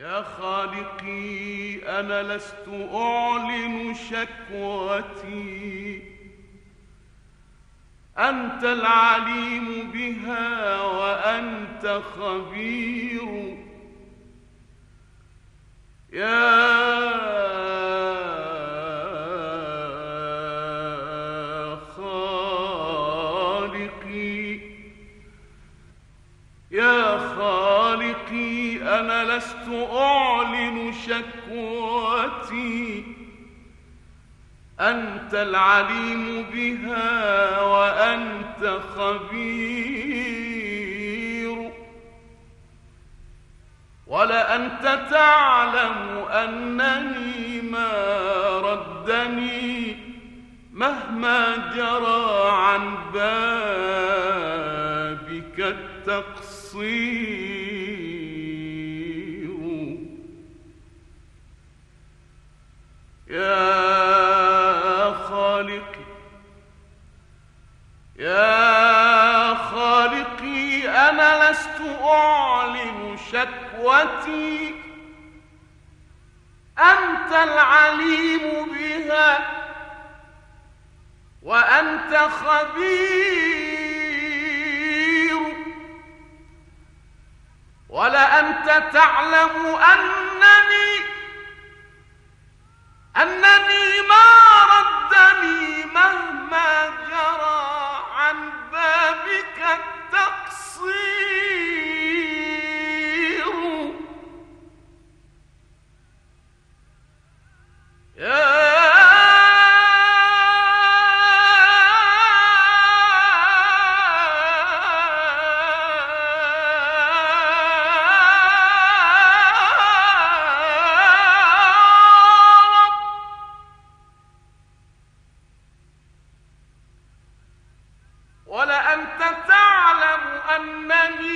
يا خالقي أنا لست أعلن شكوتي. أنت العليم بها وأنت خبير. يا لست أعلن شكوتي أنت العليم بها وأنت خبير. ولأنت تعلم أنني ما ردني مهما جرى عن بابك التقصير. يا خالقي يا خالقي أنا لست أعلن شكوتي. أنت العليم بها وأنت خبير. ولأنت تعلم أنني التقصير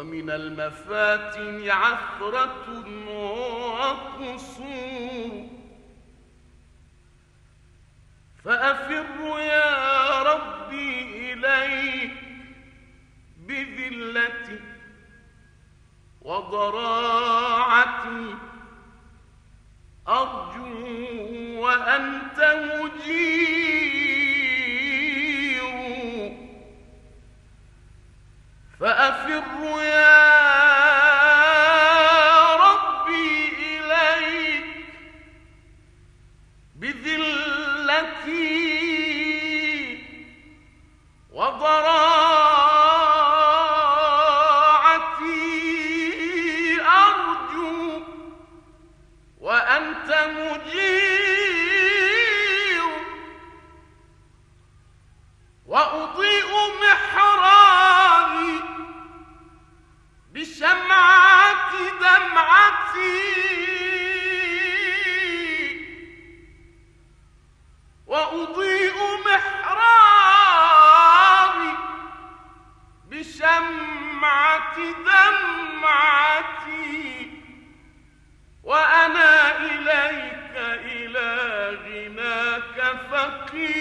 ومن المفاتن عثرة وقصور. فأفر يا ربي إليك بذلتي وضراعتي. أرجو وأنت مجير فأفر يا ربي إليك بذلتي Quickly!